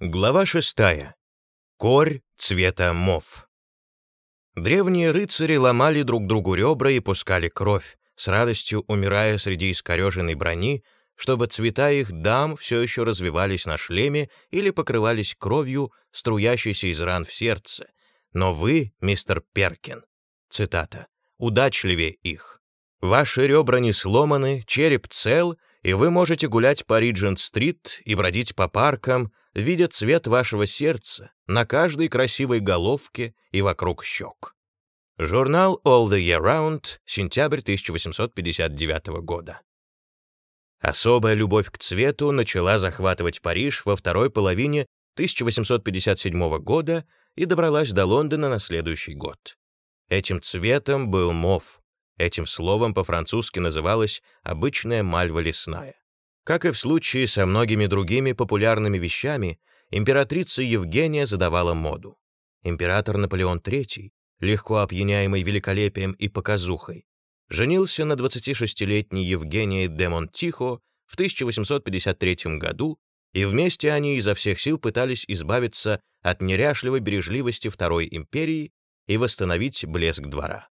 Глава шестая. Корь цвета мов. Древние рыцари ломали друг другу ребра и пускали кровь, с радостью умирая среди искореженной брони, чтобы цвета их дам все еще развивались на шлеме или покрывались кровью, струящейся из ран в сердце. Но вы, мистер Перкин, цитата, удачливее их. Ваши ребра не сломаны, череп цел, и вы можете гулять по Риджент-стрит и бродить по паркам, видя цвет вашего сердца на каждой красивой головке и вокруг щек. Журнал All the Year Round, сентябрь 1859 года. Особая любовь к цвету начала захватывать Париж во второй половине 1857 года и добралась до Лондона на следующий год. Этим цветом был мов. Этим словом по-французски называлась обычная мальва лесная. Как и в случае со многими другими популярными вещами, императрица Евгения задавала моду. Император Наполеон III, легко опьяняемый великолепием и показухой, женился на 26-летней Евгении де Монтихо в 1853 году, и вместе они изо всех сил пытались избавиться от неряшливой бережливости Второй империи и восстановить блеск двора.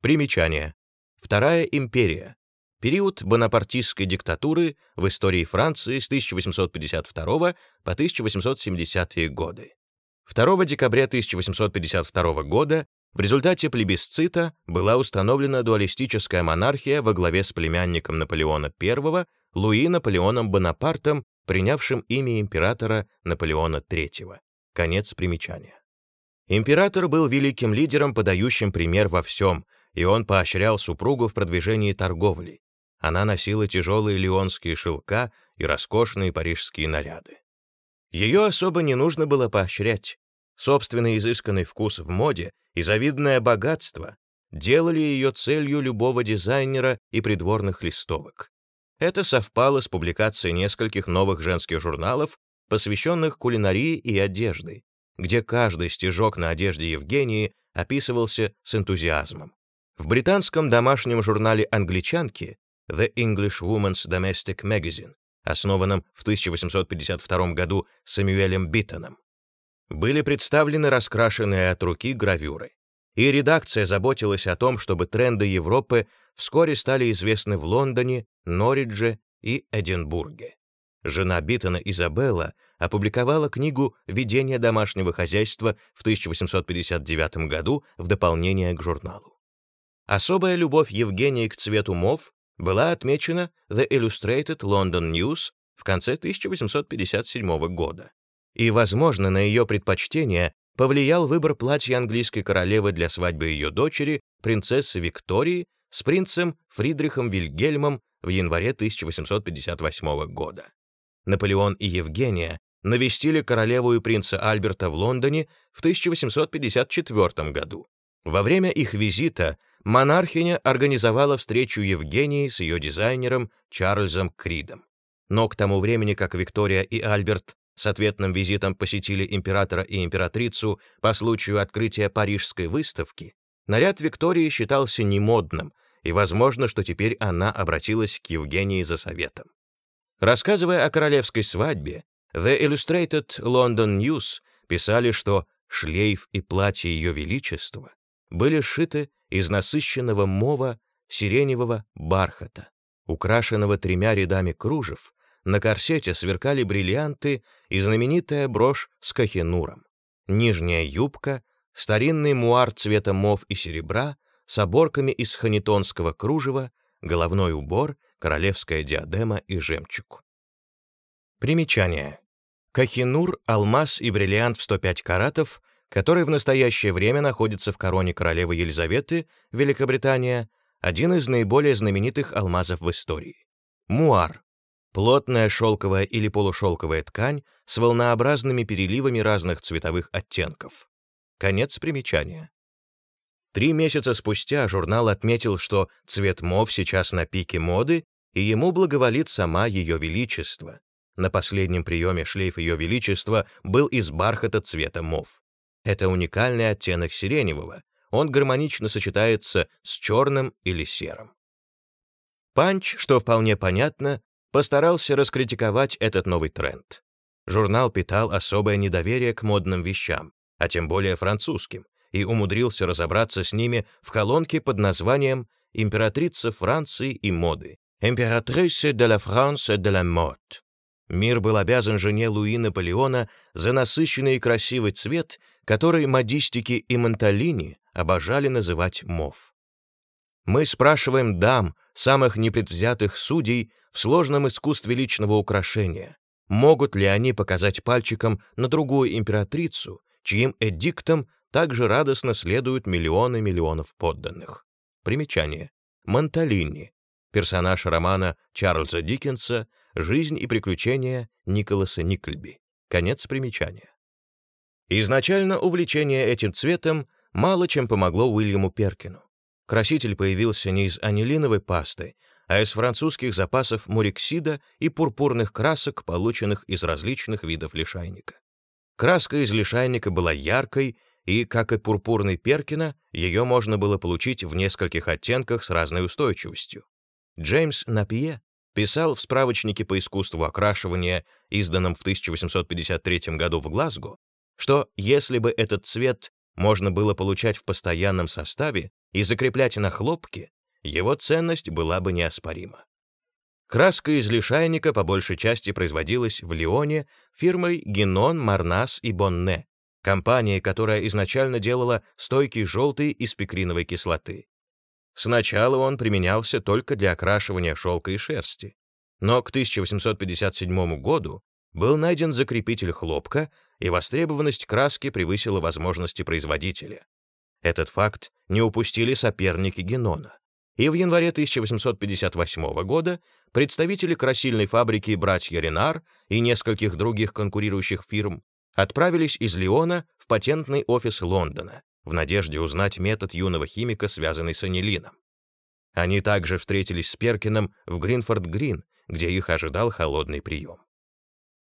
Примечание. Вторая империя период бонапартистской диктатуры в истории Франции с 1852 по 1870-е годы. 2 декабря 1852 года в результате плебисцита была установлена дуалистическая монархия во главе с племянником Наполеона I Луи Наполеоном Бонапартом, принявшим имя императора Наполеона III. Конец примечания. Император был великим лидером, подающим пример во всем, и он поощрял супругу в продвижении торговли. Она носила тяжелые леонские шелка и роскошные парижские наряды. Ее особо не нужно было поощрять. Собственный изысканный вкус в моде и завидное богатство делали ее целью любого дизайнера и придворных листовок. Это совпало с публикацией нескольких новых женских журналов, посвященных кулинарии и одежде, где каждый стежок на одежде Евгении описывался с энтузиазмом. В британском домашнем журнале «Англичанки» The English Woman's Domestic Magazine, основанном в 1852 году Сэмюэлем Биттоном. Были представлены раскрашенные от руки гравюры, и редакция заботилась о том, чтобы тренды Европы вскоре стали известны в Лондоне, Норридже и Эдинбурге. Жена Биттона Изабелла опубликовала книгу «Ведение домашнего хозяйства» в 1859 году в дополнение к журналу. Особая любовь Евгении к цвету мов была отмечена The Illustrated London News в конце 1857 года. И, возможно, на ее предпочтение повлиял выбор платья английской королевы для свадьбы ее дочери, принцессы Виктории, с принцем Фридрихом Вильгельмом в январе 1858 года. Наполеон и Евгения навестили королеву и принца Альберта в Лондоне в 1854 году. Во время их визита монархиня организовала встречу Евгении с ее дизайнером Чарльзом Кридом. Но к тому времени, как Виктория и Альберт с ответным визитом посетили императора и императрицу по случаю открытия Парижской выставки, наряд Виктории считался немодным, и возможно, что теперь она обратилась к Евгении за советом. Рассказывая о королевской свадьбе, The Illustrated London News писали, что шлейф и платье Ее Величества были сшиты из насыщенного мова сиреневого бархата, украшенного тремя рядами кружев, на корсете сверкали бриллианты и знаменитая брошь с кахенуром. Нижняя юбка, старинный муар цвета мов и серебра с оборками из ханитонского кружева, головной убор, королевская диадема и жемчуг. Примечание. Кахинур, алмаз и бриллиант в 105 каратов который в настоящее время находится в короне королевы Елизаветы, Великобритания, один из наиболее знаменитых алмазов в истории. Муар — плотная шелковая или полушелковая ткань с волнообразными переливами разных цветовых оттенков. Конец примечания. Три месяца спустя журнал отметил, что цвет мов сейчас на пике моды, и ему благоволит сама Ее Величество. На последнем приеме шлейф Ее Величества был из бархата цвета мов. Это уникальный оттенок сиреневого, он гармонично сочетается с черным или серым. Панч, что вполне понятно, постарался раскритиковать этот новый тренд. журнал питал особое недоверие к модным вещам, а тем более французским, и умудрился разобраться с ними в колонке под названием «Императрица Франции и моды» «Impératrice de la France et de la mode». Мир был обязан жене Луи Наполеона за насыщенный и красивый цвет, который модистики и Монталини обожали называть мов. Мы спрашиваем дам, самых непредвзятых судей, в сложном искусстве личного украшения, могут ли они показать пальчиком на другую императрицу, чьим эдиктам также радостно следуют миллионы миллионов подданных. Примечание. Монталини. Персонаж романа Чарльза Диккенса «Жизнь и приключения Николаса Никльби». Конец примечания. Изначально увлечение этим цветом мало чем помогло Уильяму Перкину. Краситель появился не из анилиновой пасты, а из французских запасов мурексида и пурпурных красок, полученных из различных видов лишайника. Краска из лишайника была яркой, и, как и пурпурный Перкина, ее можно было получить в нескольких оттенках с разной устойчивостью. Джеймс Напье писал в справочнике по искусству окрашивания, изданном в 1853 году в Глазго, что если бы этот цвет можно было получать в постоянном составе и закреплять на хлопке, его ценность была бы неоспорима. Краска из лишайника по большей части производилась в Лионе фирмой Генон, Марнас и Бонне, компанией, которая изначально делала стойкий желтый из пекриновой кислоты. Сначала он применялся только для окрашивания шелка и шерсти, но к 1857 году был найден закрепитель хлопка, и востребованность краски превысила возможности производителя. Этот факт не упустили соперники Генона. И в январе 1858 года представители красильной фабрики «Братья Ренар» и нескольких других конкурирующих фирм отправились из Лиона в патентный офис Лондона, в надежде узнать метод юного химика, связанный с анилином. Они также встретились с Перкином в Гринфорд-Грин, где их ожидал холодный прием.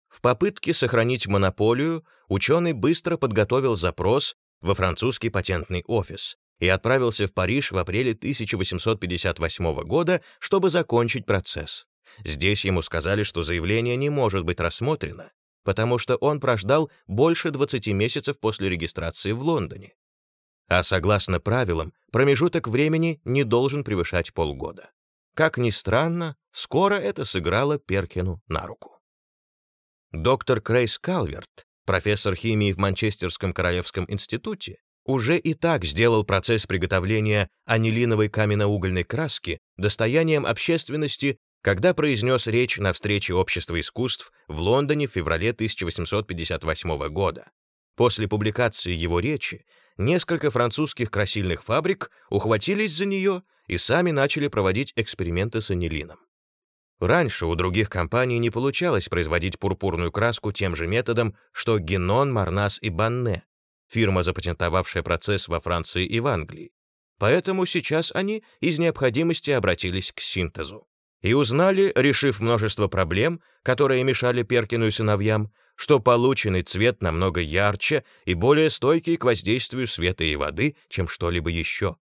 В попытке сохранить монополию ученый быстро подготовил запрос во французский патентный офис и отправился в Париж в апреле 1858 года, чтобы закончить процесс. Здесь ему сказали, что заявление не может быть рассмотрено, потому что он прождал больше 20 месяцев после регистрации в Лондоне а согласно правилам, промежуток времени не должен превышать полгода. Как ни странно, скоро это сыграло Перкину на руку. Доктор Крейс Калверт, профессор химии в Манчестерском Королевском институте, уже и так сделал процесс приготовления анилиновой каменноугольной краски достоянием общественности, когда произнес речь на встрече Общества искусств в Лондоне в феврале 1858 года. После публикации его речи несколько французских красильных фабрик ухватились за нее и сами начали проводить эксперименты с анилином. Раньше у других компаний не получалось производить пурпурную краску тем же методом, что Генон, Марнас и Банне, фирма, запатентовавшая процесс во Франции и в Англии. Поэтому сейчас они из необходимости обратились к синтезу. И узнали, решив множество проблем, которые мешали Перкину и сыновьям, что полученный цвет намного ярче и более стойкий к воздействию света и воды, чем что-либо еще.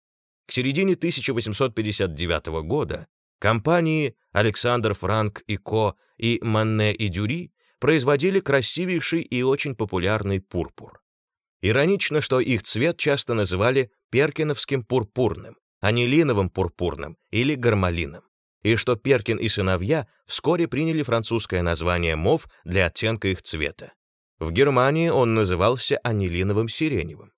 К середине 1859 года компании Александр Франк и Ко и Манне и Дюри производили красивейший и очень популярный пурпур. Иронично, что их цвет часто называли перкиновским пурпурным, анилиновым пурпурным или гармалином и что Перкин и сыновья вскоре приняли французское название мов для оттенка их цвета. В Германии он назывался анилиновым сиреневым.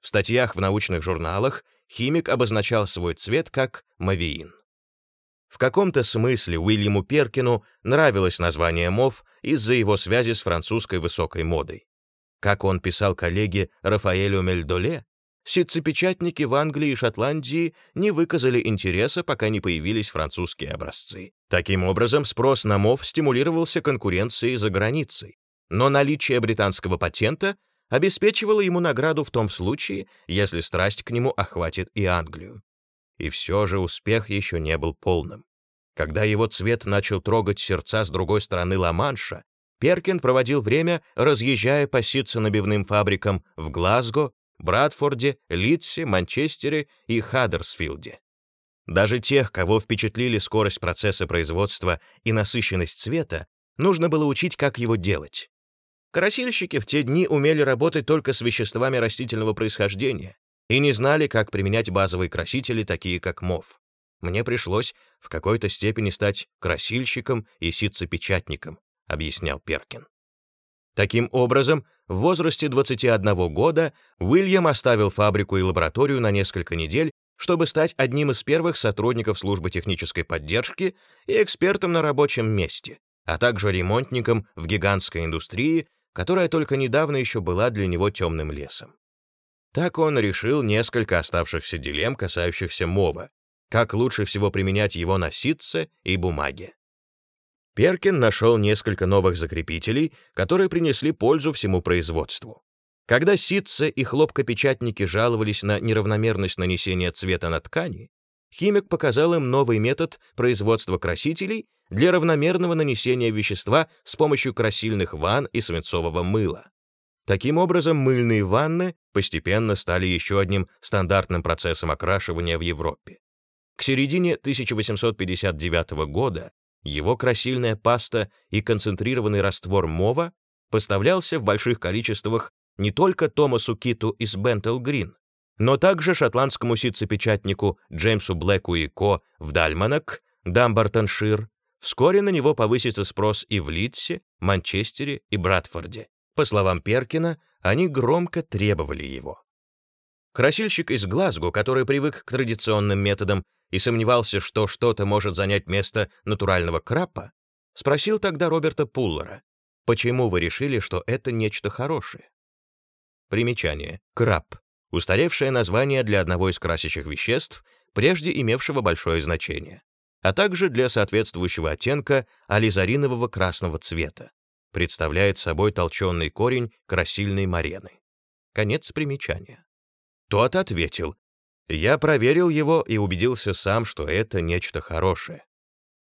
В статьях в научных журналах химик обозначал свой цвет как мавиин. В каком-то смысле Уильяму Перкину нравилось название мов из-за его связи с французской высокой модой. Как он писал коллеге Рафаэлю Мельдоле, ситцепечатники в Англии и Шотландии не выказали интереса, пока не появились французские образцы. Таким образом, спрос на МОВ стимулировался конкуренцией за границей, но наличие британского патента обеспечивало ему награду в том случае, если страсть к нему охватит и Англию. И все же успех еще не был полным. Когда его цвет начал трогать сердца с другой стороны Ла-Манша, Перкин проводил время, разъезжая по ситцо-набивным фабрикам в Глазго, Брадфорде, Литсе, Манчестере и Хаддерсфилде. Даже тех, кого впечатлили скорость процесса производства и насыщенность цвета, нужно было учить, как его делать. Красильщики в те дни умели работать только с веществами растительного происхождения и не знали, как применять базовые красители, такие как мов. Мне пришлось в какой-то степени стать красильщиком и ситцепечатником, объяснял Перкин. Таким образом, в возрасте 21 года Уильям оставил фабрику и лабораторию на несколько недель, чтобы стать одним из первых сотрудников службы технической поддержки и экспертом на рабочем месте, а также ремонтником в гигантской индустрии, которая только недавно еще была для него темным лесом. Так он решил несколько оставшихся дилемм, касающихся мова, как лучше всего применять его на ситце и бумаге. Перкин нашел несколько новых закрепителей, которые принесли пользу всему производству. Когда ситце и хлопкопечатники жаловались на неравномерность нанесения цвета на ткани, химик показал им новый метод производства красителей для равномерного нанесения вещества с помощью красильных ванн и свинцового мыла. Таким образом, мыльные ванны постепенно стали еще одним стандартным процессом окрашивания в Европе. К середине 1859 года его красильная паста и концентрированный раствор мова поставлялся в больших количествах не только Томасу Киту из Бентел Грин, но также шотландскому ситцепечатнику Джеймсу Блэку и Ко в Дальманок, Дамбартоншир. Вскоре на него повысится спрос и в Лидсе, Манчестере и Братфорде. По словам Перкина, они громко требовали его. Красильщик из Глазго, который привык к традиционным методам и сомневался, что что-то может занять место натурального крапа, спросил тогда Роберта Пуллера, почему вы решили, что это нечто хорошее? Примечание. Краб. Устаревшее название для одного из красящих веществ, прежде имевшего большое значение, а также для соответствующего оттенка ализаринового красного цвета. Представляет собой толченый корень красильной марены. Конец примечания. Тот ответил, я проверил его и убедился сам, что это нечто хорошее.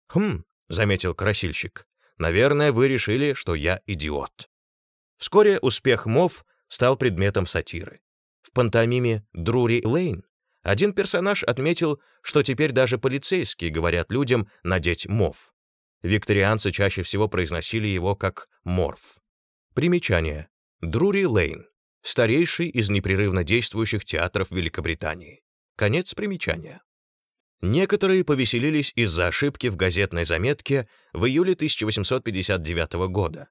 «Хм», — заметил красильщик, — «наверное, вы решили, что я идиот». Вскоре успех Мов стал предметом сатиры. В пантомиме «Друри Лейн» один персонаж отметил, что теперь даже полицейские говорят людям надеть мов. Викторианцы чаще всего произносили его как «морф». Примечание. Друри Лейн — старейший из непрерывно действующих театров Великобритании. Конец примечания. Некоторые повеселились из-за ошибки в газетной заметке в июле 1859 года.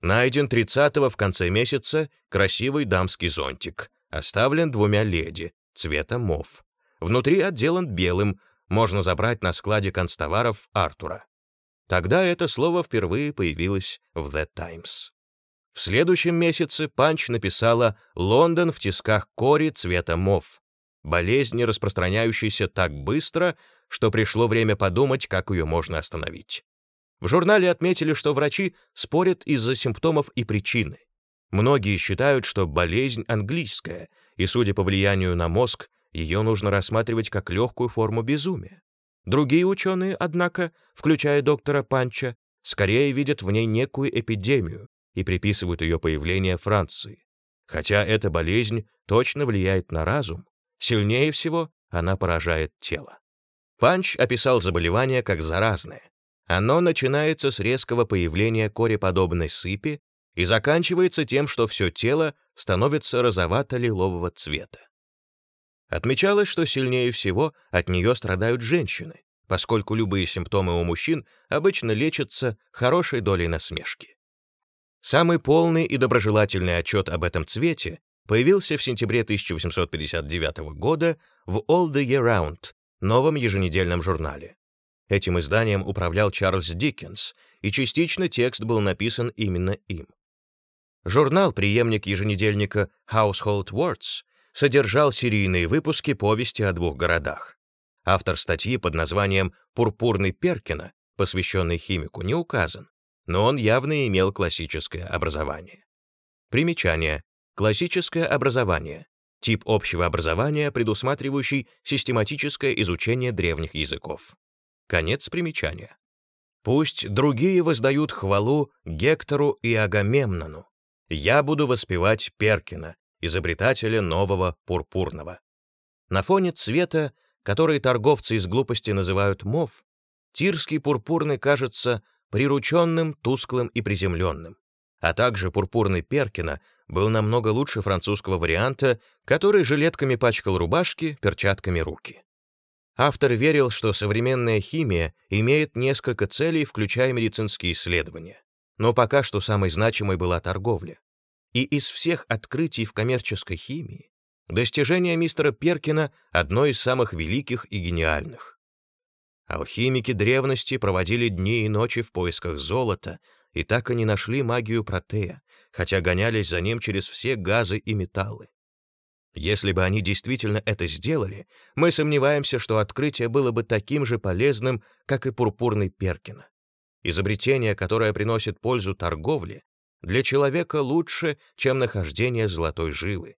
Найден 30-го в конце месяца красивый дамский зонтик, оставлен двумя леди, цвета мов. Внутри отделан белым, можно забрать на складе констоваров Артура. Тогда это слово впервые появилось в The Times. В следующем месяце Панч написала «Лондон в тисках кори цвета мов», болезнь, распространяющаяся так быстро, что пришло время подумать, как ее можно остановить. В журнале отметили, что врачи спорят из-за симптомов и причины. Многие считают, что болезнь английская, и, судя по влиянию на мозг, ее нужно рассматривать как легкую форму безумия. Другие ученые, однако, включая доктора Панча, скорее видят в ней некую эпидемию и приписывают ее появление Франции. Хотя эта болезнь точно влияет на разум, Сильнее всего она поражает тело. Панч описал заболевание как заразное. Оно начинается с резкого появления кореподобной сыпи и заканчивается тем, что все тело становится розовато-лилового цвета. Отмечалось, что сильнее всего от нее страдают женщины, поскольку любые симптомы у мужчин обычно лечатся хорошей долей насмешки. Самый полный и доброжелательный отчет об этом цвете появился в сентябре 1859 года в All the Year Round, новом еженедельном журнале. Этим изданием управлял Чарльз Диккенс, и частично текст был написан именно им. Журнал, преемник еженедельника Household Words, содержал серийные выпуски повести о двух городах. Автор статьи под названием «Пурпурный Перкина», посвященный химику, не указан, но он явно имел классическое образование. Примечание. Классическое образование — тип общего образования, предусматривающий систематическое изучение древних языков. Конец примечания. Пусть другие воздают хвалу Гектору и Агамемнону. Я буду воспевать Перкина, изобретателя нового пурпурного. На фоне цвета, который торговцы из глупости называют мов, тирский пурпурный кажется прирученным, тусклым и приземленным а также пурпурный Перкина был намного лучше французского варианта, который жилетками пачкал рубашки, перчатками руки. Автор верил, что современная химия имеет несколько целей, включая медицинские исследования. Но пока что самой значимой была торговля. И из всех открытий в коммерческой химии достижение мистера Перкина одно из самых великих и гениальных. Алхимики древности проводили дни и ночи в поисках золота, и так и не нашли магию протея, хотя гонялись за ним через все газы и металлы. Если бы они действительно это сделали, мы сомневаемся, что открытие было бы таким же полезным, как и пурпурный Перкина. Изобретение, которое приносит пользу торговле, для человека лучше, чем нахождение золотой жилы.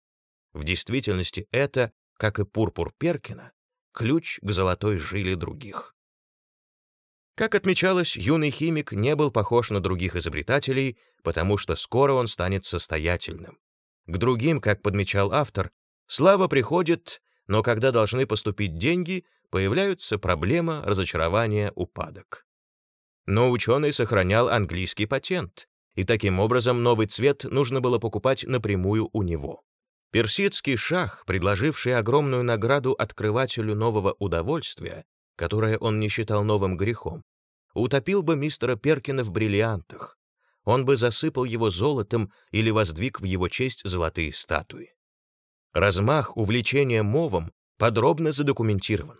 В действительности это, как и пурпур Перкина, ключ к золотой жиле других. Как отмечалось, юный химик не был похож на других изобретателей, потому что скоро он станет состоятельным. К другим, как подмечал автор, слава приходит, но когда должны поступить деньги, появляются проблема, разочарование, упадок. Но ученый сохранял английский патент, и таким образом новый цвет нужно было покупать напрямую у него. Персидский шах, предложивший огромную награду открывателю нового удовольствия, которое он не считал новым грехом, утопил бы мистера Перкина в бриллиантах. Он бы засыпал его золотом или воздвиг в его честь золотые статуи. Размах увлечения мовом подробно задокументирован.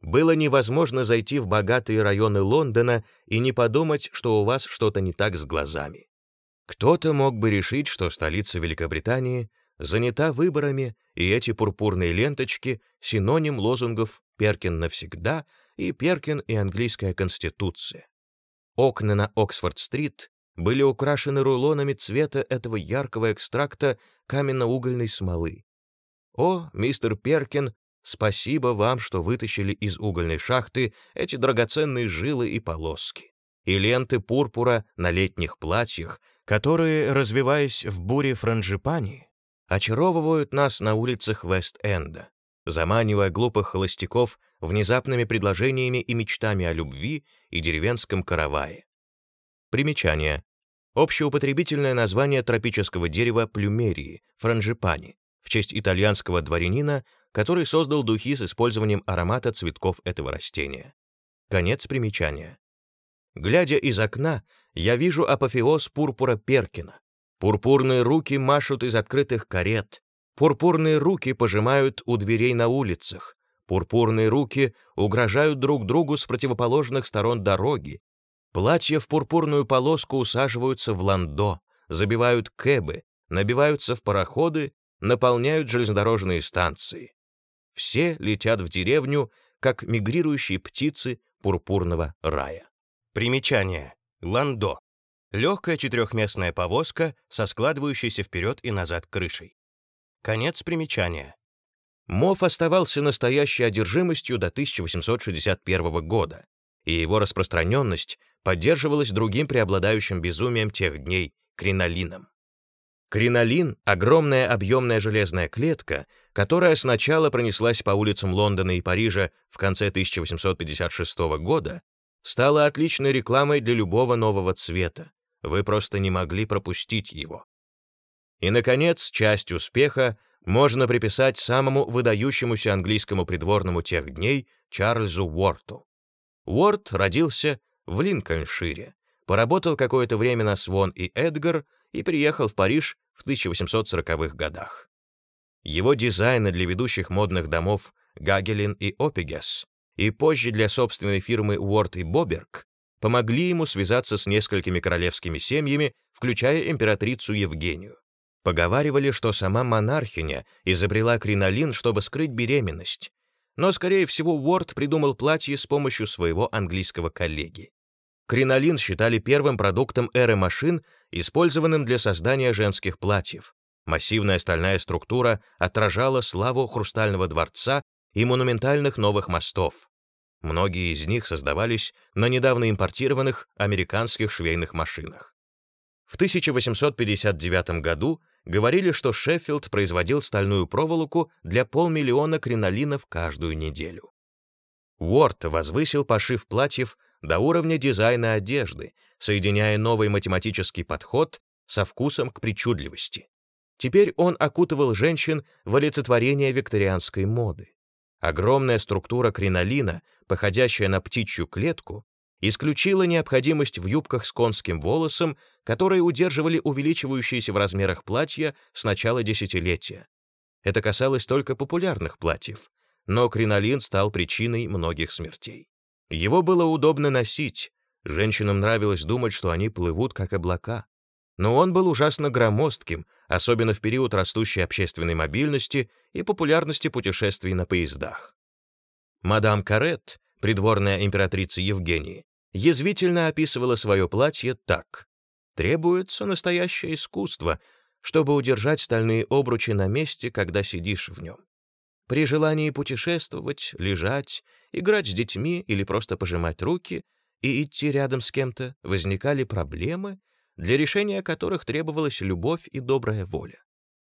Было невозможно зайти в богатые районы Лондона и не подумать, что у вас что-то не так с глазами. Кто-то мог бы решить, что столица Великобритании занята выборами, и эти пурпурные ленточки — синоним лозунгов «Перкин навсегда» и «Перкин и английская конституция». Окна на Оксфорд-стрит были украшены рулонами цвета этого яркого экстракта каменно-угольной смолы. О, мистер Перкин, спасибо вам, что вытащили из угольной шахты эти драгоценные жилы и полоски и ленты пурпура на летних платьях, которые, развиваясь в буре франжипани, очаровывают нас на улицах Вест-Энда, заманивая глупых холостяков внезапными предложениями и мечтами о любви и деревенском каравае. Примечание. Общеупотребительное название тропического дерева плюмерии, франжипани, в честь итальянского дворянина, который создал духи с использованием аромата цветков этого растения. Конец примечания. Глядя из окна, я вижу апофеоз пурпура Перкина, Пурпурные руки машут из открытых карет, пурпурные руки пожимают у дверей на улицах, пурпурные руки угрожают друг другу с противоположных сторон дороги, платья в пурпурную полоску усаживаются в ландо, забивают кэбы, набиваются в пароходы, наполняют железнодорожные станции. Все летят в деревню, как мигрирующие птицы пурпурного рая. Примечание. Ландо. Легкая четырехместная повозка со складывающейся вперед и назад крышей. Конец примечания. Мов оставался настоящей одержимостью до 1861 года, и его распространенность поддерживалась другим преобладающим безумием тех дней — кринолином. Кринолин — огромная объемная железная клетка, которая сначала пронеслась по улицам Лондона и Парижа в конце 1856 года, стала отличной рекламой для любого нового цвета, вы просто не могли пропустить его. И, наконец, часть успеха можно приписать самому выдающемуся английскому придворному тех дней Чарльзу Уорту. Уорт родился в Линкольншире, поработал какое-то время на Свон и Эдгар и приехал в Париж в 1840-х годах. Его дизайны для ведущих модных домов Гагелин и Опигес и позже для собственной фирмы Уорт и Боберг помогли ему связаться с несколькими королевскими семьями, включая императрицу Евгению. Поговаривали, что сама монархиня изобрела кринолин, чтобы скрыть беременность. Но, скорее всего, Уорд придумал платье с помощью своего английского коллеги. Кринолин считали первым продуктом эры машин, использованным для создания женских платьев. Массивная стальная структура отражала славу Хрустального дворца и монументальных новых мостов. Многие из них создавались на недавно импортированных американских швейных машинах. В 1859 году говорили, что Шеффилд производил стальную проволоку для полмиллиона кринолинов каждую неделю. Уорд возвысил пошив платьев до уровня дизайна одежды, соединяя новый математический подход со вкусом к причудливости. Теперь он окутывал женщин в олицетворение викторианской моды. Огромная структура кринолина, походящая на птичью клетку, исключила необходимость в юбках с конским волосом, которые удерживали увеличивающиеся в размерах платья с начала десятилетия. Это касалось только популярных платьев, но кринолин стал причиной многих смертей. Его было удобно носить, женщинам нравилось думать, что они плывут как облака. Но он был ужасно громоздким, особенно в период растущей общественной мобильности и популярности путешествий на поездах. Мадам Карет, придворная императрица Евгении, язвительно описывала свое платье так. «Требуется настоящее искусство, чтобы удержать стальные обручи на месте, когда сидишь в нем. При желании путешествовать, лежать, играть с детьми или просто пожимать руки и идти рядом с кем-то возникали проблемы, для решения которых требовалась любовь и добрая воля.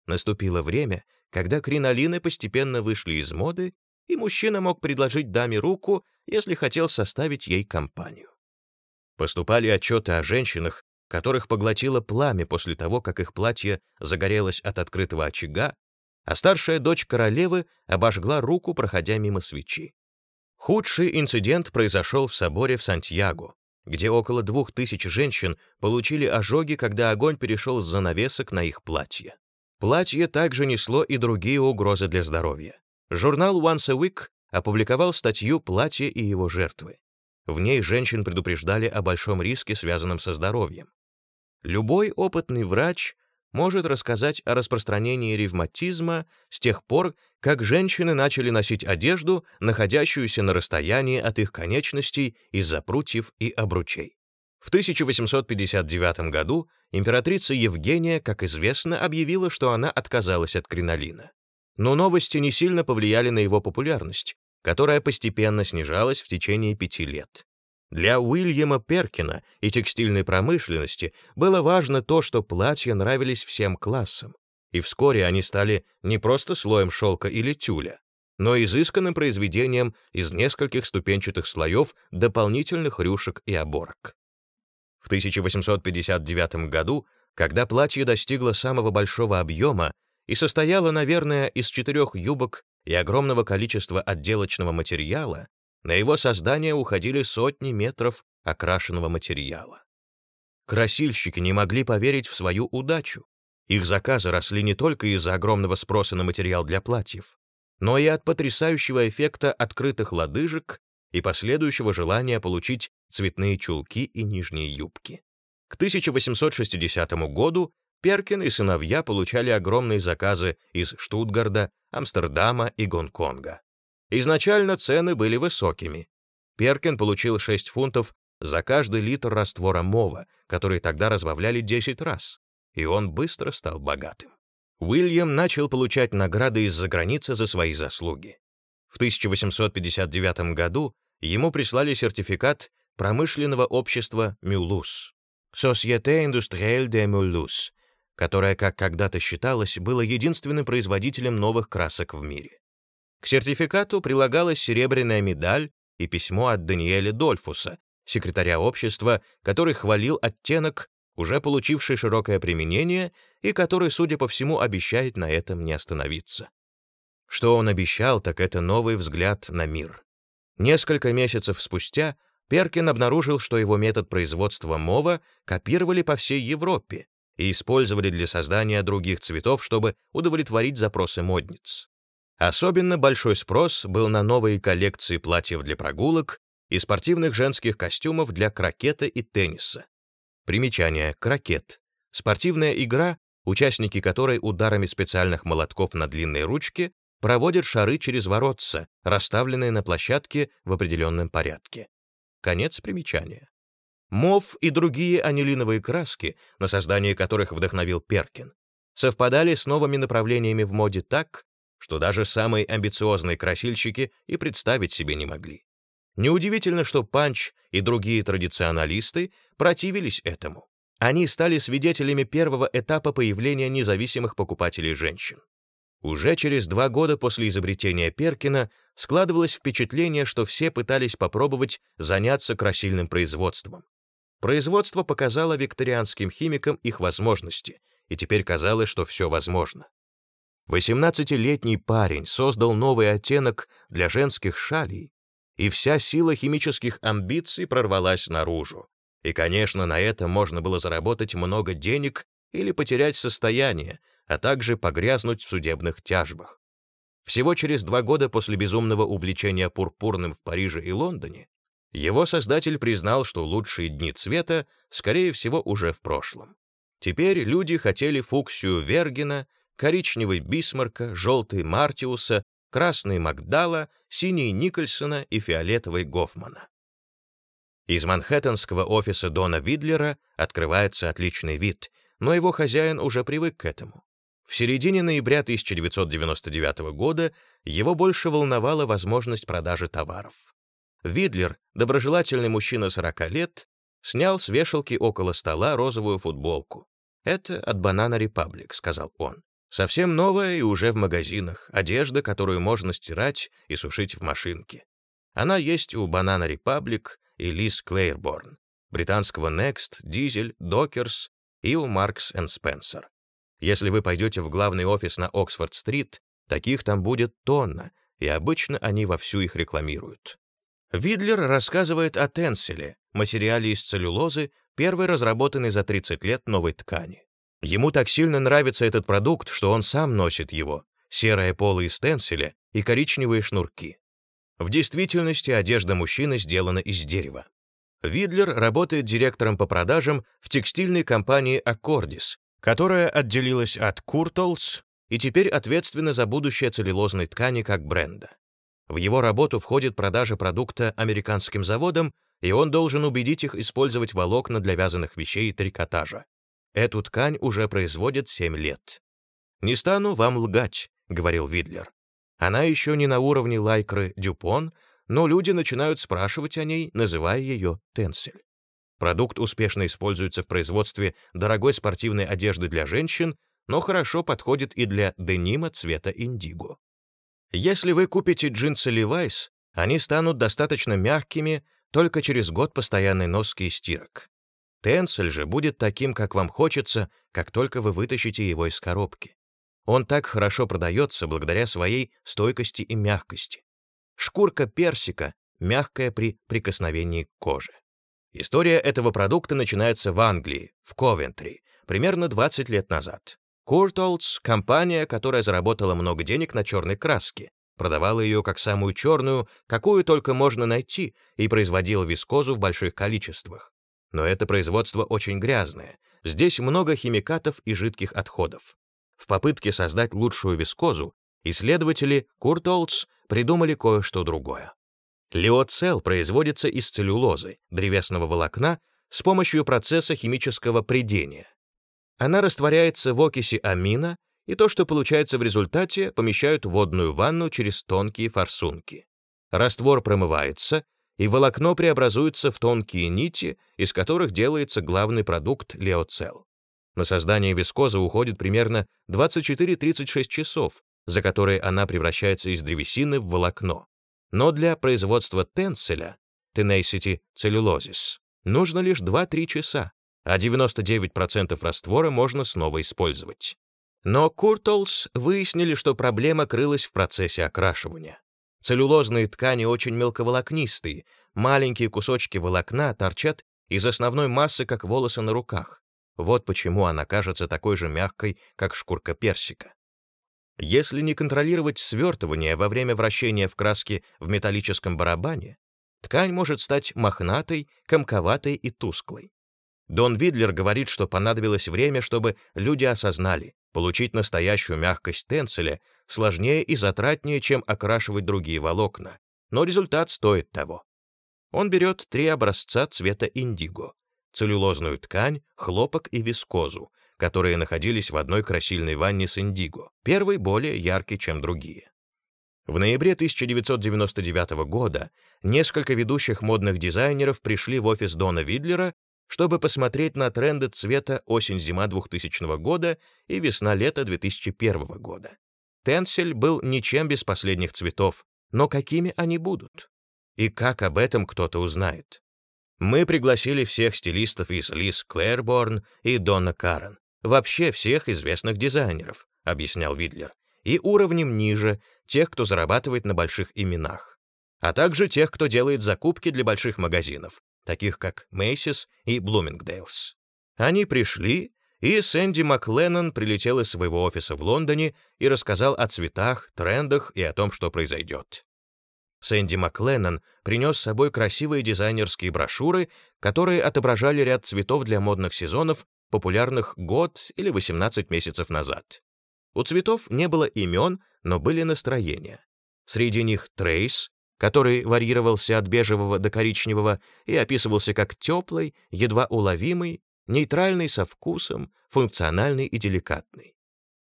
Наступило время, когда кринолины постепенно вышли из моды, и мужчина мог предложить даме руку, если хотел составить ей компанию. Поступали отчеты о женщинах, которых поглотило пламя после того, как их платье загорелось от открытого очага, а старшая дочь королевы обожгла руку, проходя мимо свечи. Худший инцидент произошел в соборе в Сантьяго, где около двух тысяч женщин получили ожоги, когда огонь перешел с занавесок на их платье. Платье также несло и другие угрозы для здоровья. Журнал Once a Week опубликовал статью «Платье и его жертвы». В ней женщин предупреждали о большом риске, связанном со здоровьем. Любой опытный врач может рассказать о распространении ревматизма с тех пор, как женщины начали носить одежду, находящуюся на расстоянии от их конечностей из-за прутьев и обручей. В 1859 году императрица Евгения, как известно, объявила, что она отказалась от кринолина. Но новости не сильно повлияли на его популярность, которая постепенно снижалась в течение пяти лет. Для Уильяма Перкина и текстильной промышленности было важно то, что платья нравились всем классам, и вскоре они стали не просто слоем шелка или тюля, но изысканным произведением из нескольких ступенчатых слоев дополнительных рюшек и оборок. В 1859 году, когда платье достигло самого большого объема и состояло, наверное, из четырех юбок и огромного количества отделочного материала, на его создание уходили сотни метров окрашенного материала. Красильщики не могли поверить в свою удачу. Их заказы росли не только из-за огромного спроса на материал для платьев, но и от потрясающего эффекта открытых лодыжек и последующего желания получить цветные чулки и нижние юбки. К 1860 году Перкин и сыновья получали огромные заказы из Штутгарда, Амстердама и Гонконга. Изначально цены были высокими. Перкин получил 6 фунтов за каждый литр раствора мова, который тогда разбавляли 10 раз, и он быстро стал богатым. Уильям начал получать награды из-за границы за свои заслуги. В 1859 году ему прислали сертификат промышленного общества «Мюлус» Société Industrielle de Mulhouse, которое, как когда-то считалось, было единственным производителем новых красок в мире. К сертификату прилагалась серебряная медаль и письмо от Даниэля Дольфуса, секретаря общества, который хвалил оттенок, уже получивший широкое применение и который, судя по всему, обещает на этом не остановиться. Что он обещал, так это новый взгляд на мир. Несколько месяцев спустя Перкин обнаружил, что его метод производства мова копировали по всей Европе и использовали для создания других цветов, чтобы удовлетворить запросы модниц. Особенно большой спрос был на новые коллекции платьев для прогулок и спортивных женских костюмов для крокета и тенниса. Примечание. Крокет. Спортивная игра, участники которой ударами специальных молотков на длинной ручке проводят шары через воротца, расставленные на площадке в определенном порядке. Конец примечания. Мов и другие анилиновые краски, на создание которых вдохновил Перкин, совпадали с новыми направлениями в моде так, что даже самые амбициозные красильщики и представить себе не могли. Неудивительно, что Панч и другие традиционалисты противились этому. Они стали свидетелями первого этапа появления независимых покупателей женщин. Уже через два года после изобретения Перкина складывалось впечатление, что все пытались попробовать заняться красильным производством. Производство показало викторианским химикам их возможности, и теперь казалось, что все возможно. 18-летний парень создал новый оттенок для женских шалей, и вся сила химических амбиций прорвалась наружу. И, конечно, на это можно было заработать много денег или потерять состояние, а также погрязнуть в судебных тяжбах. Всего через два года после безумного увлечения пурпурным в Париже и Лондоне его создатель признал, что лучшие дни цвета, скорее всего, уже в прошлом. Теперь люди хотели фуксию Вергена, коричневый Бисмарка, желтый Мартиуса, красный Магдала, синий Никольсона и фиолетовый Гофмана. Из манхэттенского офиса Дона Видлера открывается отличный вид, но его хозяин уже привык к этому. В середине ноября 1999 года его больше волновала возможность продажи товаров. Видлер, доброжелательный мужчина 40 лет, снял с вешалки около стола розовую футболку. «Это от Banana Republic», — сказал он. «Совсем новая и уже в магазинах, одежда, которую можно стирать и сушить в машинке. Она есть у Banana Republic и Liz Claiborne, британского Next, Diesel, Dockers и у Marks Spencer. Если вы пойдете в главный офис на Оксфорд-стрит, таких там будет тонна, и обычно они вовсю их рекламируют. Видлер рассказывает о тенселе, материале из целлюлозы, первый разработанный за 30 лет новой ткани. Ему так сильно нравится этот продукт, что он сам носит его, серое поло из тенселя и коричневые шнурки. В действительности одежда мужчины сделана из дерева. Видлер работает директором по продажам в текстильной компании «Аккордис», которая отделилась от «Куртолс» и теперь ответственна за будущее целлюлозной ткани как бренда. В его работу входит продажа продукта американским заводам, и он должен убедить их использовать волокна для вязаных вещей и трикотажа. Эту ткань уже производят 7 лет. «Не стану вам лгать», — говорил Видлер. Она еще не на уровне лайкры Дюпон, но люди начинают спрашивать о ней, называя ее тенсель. Продукт успешно используется в производстве дорогой спортивной одежды для женщин, но хорошо подходит и для денима цвета индиго. Если вы купите джинсы Levi's, они станут достаточно мягкими только через год постоянной носки и стирок. Тенсель же будет таким, как вам хочется, как только вы вытащите его из коробки. Он так хорошо продается благодаря своей стойкости и мягкости. Шкурка персика мягкая при прикосновении к коже. История этого продукта начинается в Англии, в Ковентри, примерно 20 лет назад. Куртолдс — компания, которая заработала много денег на черной краске, продавала ее как самую черную, какую только можно найти, и производила вискозу в больших количествах. Но это производство очень грязное. Здесь много химикатов и жидких отходов. В попытке создать лучшую вискозу исследователи Куртолдс придумали кое-что другое. Леоцел производится из целлюлозы, древесного волокна, с помощью процесса химического придения. Она растворяется в окиси амина, и то, что получается в результате, помещают в водную ванну через тонкие форсунки. Раствор промывается, и волокно преобразуется в тонкие нити, из которых делается главный продукт леоцел. На создание вискозы уходит примерно 24-36 часов, за которые она превращается из древесины в волокно. Но для производства тенселя, tenacity cellulose, нужно лишь 2-3 часа а 99% раствора можно снова использовать. Но Куртолс выяснили, что проблема крылась в процессе окрашивания. Целлюлозные ткани очень мелковолокнистые, маленькие кусочки волокна торчат из основной массы, как волосы на руках. Вот почему она кажется такой же мягкой, как шкурка персика. Если не контролировать свертывание во время вращения в краске в металлическом барабане, ткань может стать мохнатой, комковатой и тусклой. Дон Видлер говорит, что понадобилось время, чтобы люди осознали, получить настоящую мягкость тенцеля сложнее и затратнее, чем окрашивать другие волокна, но результат стоит того. Он берет три образца цвета индиго — целлюлозную ткань, хлопок и вискозу, которые находились в одной красильной ванне с индиго, первый более яркий, чем другие. В ноябре 1999 года несколько ведущих модных дизайнеров пришли в офис Дона Видлера чтобы посмотреть на тренды цвета осень-зима 2000 года и весна-лето 2001 года. Тенсель был ничем без последних цветов, но какими они будут? И как об этом кто-то узнает? Мы пригласили всех стилистов из Лиз Клэрборн и Донна Карен, вообще всех известных дизайнеров, объяснял Видлер, и уровнем ниже тех, кто зарабатывает на больших именах, а также тех, кто делает закупки для больших магазинов, таких как Macy's и Bloomingdale's. Они пришли, и Сэнди Макленнон прилетел из своего офиса в Лондоне и рассказал о цветах, трендах и о том, что произойдет. Сэнди Макленнон принес с собой красивые дизайнерские брошюры, которые отображали ряд цветов для модных сезонов, популярных год или 18 месяцев назад. У цветов не было имен, но были настроения. Среди них трейс, который варьировался от бежевого до коричневого и описывался как теплый, едва уловимый, нейтральный со вкусом, функциональный и деликатный.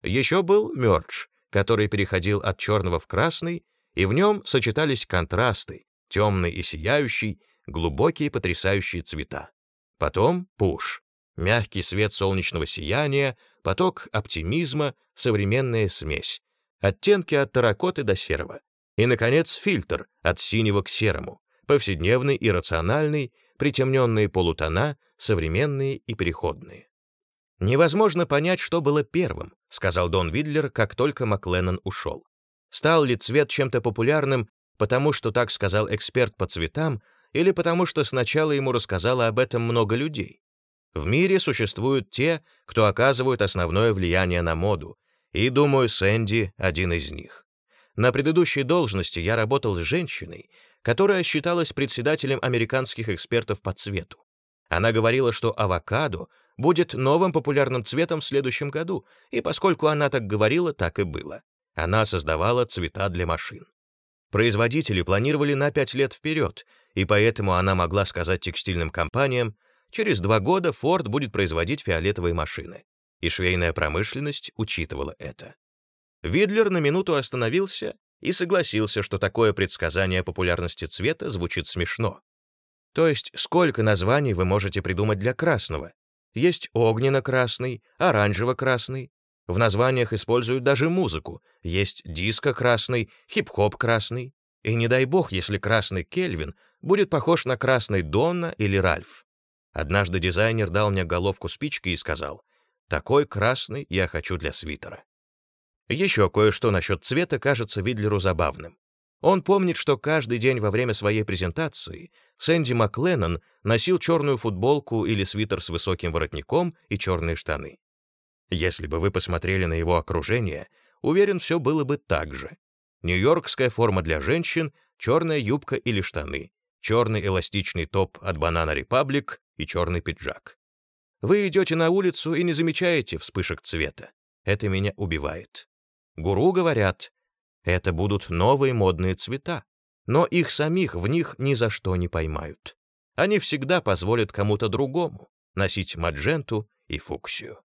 Еще был мерч, который переходил от черного в красный, и в нем сочетались контрасты, темный и сияющий, глубокие потрясающие цвета. Потом пуш, мягкий свет солнечного сияния, поток оптимизма, современная смесь, оттенки от терракоты до серого. И, наконец, фильтр от синего к серому, повседневный и рациональный, притемненные полутона, современные и переходные. «Невозможно понять, что было первым», — сказал Дон Видлер, как только Макленнон ушел. Стал ли цвет чем-то популярным, потому что так сказал эксперт по цветам, или потому что сначала ему рассказало об этом много людей? В мире существуют те, кто оказывают основное влияние на моду, и, думаю, Сэнди — один из них. На предыдущей должности я работал с женщиной, которая считалась председателем американских экспертов по цвету. Она говорила, что авокадо будет новым популярным цветом в следующем году, и поскольку она так говорила, так и было. Она создавала цвета для машин. Производители планировали на пять лет вперед, и поэтому она могла сказать текстильным компаниям, через два года Ford будет производить фиолетовые машины. И швейная промышленность учитывала это. Видлер на минуту остановился и согласился, что такое предсказание популярности цвета звучит смешно. То есть сколько названий вы можете придумать для красного? Есть огненно-красный, оранжево-красный. В названиях используют даже музыку. Есть диско-красный, хип-хоп-красный. И не дай бог, если красный Кельвин будет похож на красный Донна или Ральф. Однажды дизайнер дал мне головку спички и сказал, «Такой красный я хочу для свитера». Еще кое-что насчет цвета кажется Видлеру забавным. Он помнит, что каждый день во время своей презентации Сэнди Макленнон носил черную футболку или свитер с высоким воротником и черные штаны. Если бы вы посмотрели на его окружение, уверен, все было бы так же. Нью-Йоркская форма для женщин, черная юбка или штаны, черный эластичный топ от Banana Republic и черный пиджак. Вы идете на улицу и не замечаете вспышек цвета. Это меня убивает. Гуру говорят, это будут новые модные цвета, но их самих в них ни за что не поймают. Они всегда позволят кому-то другому носить мадженту и фуксию.